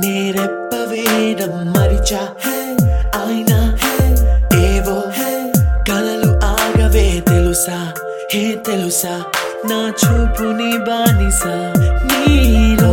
నేరెప్ప వేడం మరిచా. అయినా ఏవో కలలు ఆగవే తెలుసా? హే తెలుసా? నా చూపుని బానిసా. నీలో